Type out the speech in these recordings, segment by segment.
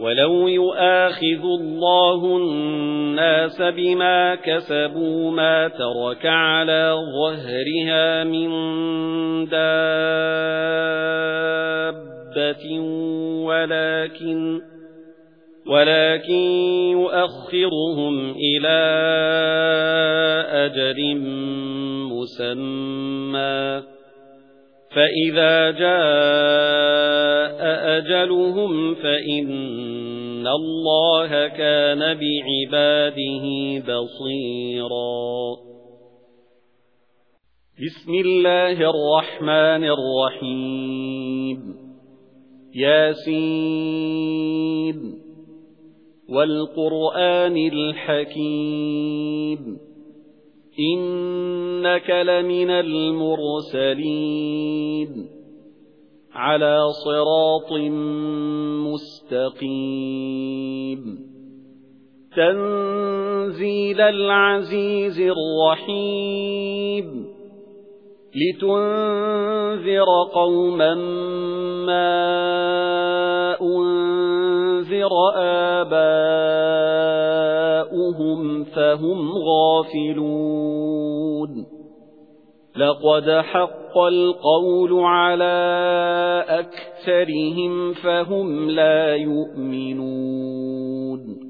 وَلَوْ يُؤَاخِذُ اللَّهُ النَّاسَ بِمَا كَسَبُوا مَا تَرَكَ عَلَى ظَهْرِهَا مِنْ دَابَّةٍ وَلَكِنْ وَلَكِنْ يُؤَخِّرُهُمْ إِلَى أَجَلٍ مُّسَمًّى فَإِذَا جَاءَ أَجَلُهُمْ فَإِنَّ اللَّهَ كَانَ بِعِبَادِهِ بَصِيرًا. بِسْمِ اللَّهِ الرَّحْمَنِ الرَّحِيمِ. يَاسِينَ. وَالْقُرْآنِ الْحَكِيمِ. إِنَّكَ لَمِنَ الْمُرْسَلِينَ عَلَى صِرَاطٍ مُسْتَقِيمٍ تَنزِيلَ الْعَزِيزِ الرَّحِيمِ لِتُنذِرَ قَوْمًا مَّا آبَاؤُهُمْ فَهُمْ غَافِلُونَ. لَقَدْ حَقَّ الْقَوْلُ عَلَى أَكْثَرِهِمْ فَهُمْ لَا يُؤْمِنُونَ.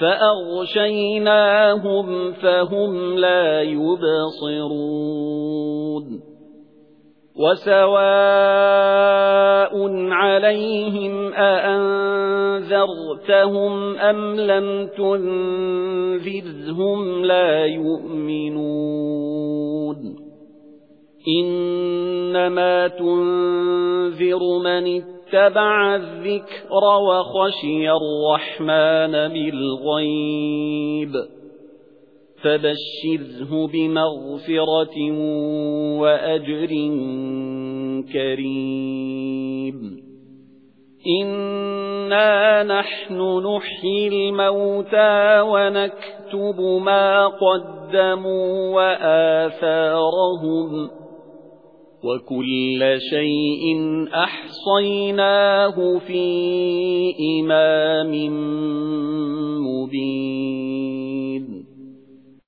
فَأَغْشَيْنَاهُمْ فَهُمْ لَا يُبْصِرُونَ وَسَوَاءٌ عَلَيْهِمْ أَأَنذَرْتَهُمْ أَمْ لَمْ تُنذِرْهُمْ لَا يُؤْمِنُونَ إِنَّمَا تُنذِرُ مَنِ اتَّبَعَ الذِّكْرَ وَخَشِيَ الرَّحْمَنَ بِالْغَيْبِ فَبَشِّرْهُ بِمَغْفِرَةٍ وَأَجْرٍ كَرِيمٍ. إِنَّا نَحْنُ نُحْيِي الْمَوْتَى وَنَكْتُبُ مَا قَدَّمُوا وَآثَارَهُمْ وَكُلَّ شَيْءٍ أَحْصَيْنَاهُ فِي إِمَامٍ مُبِينٍ.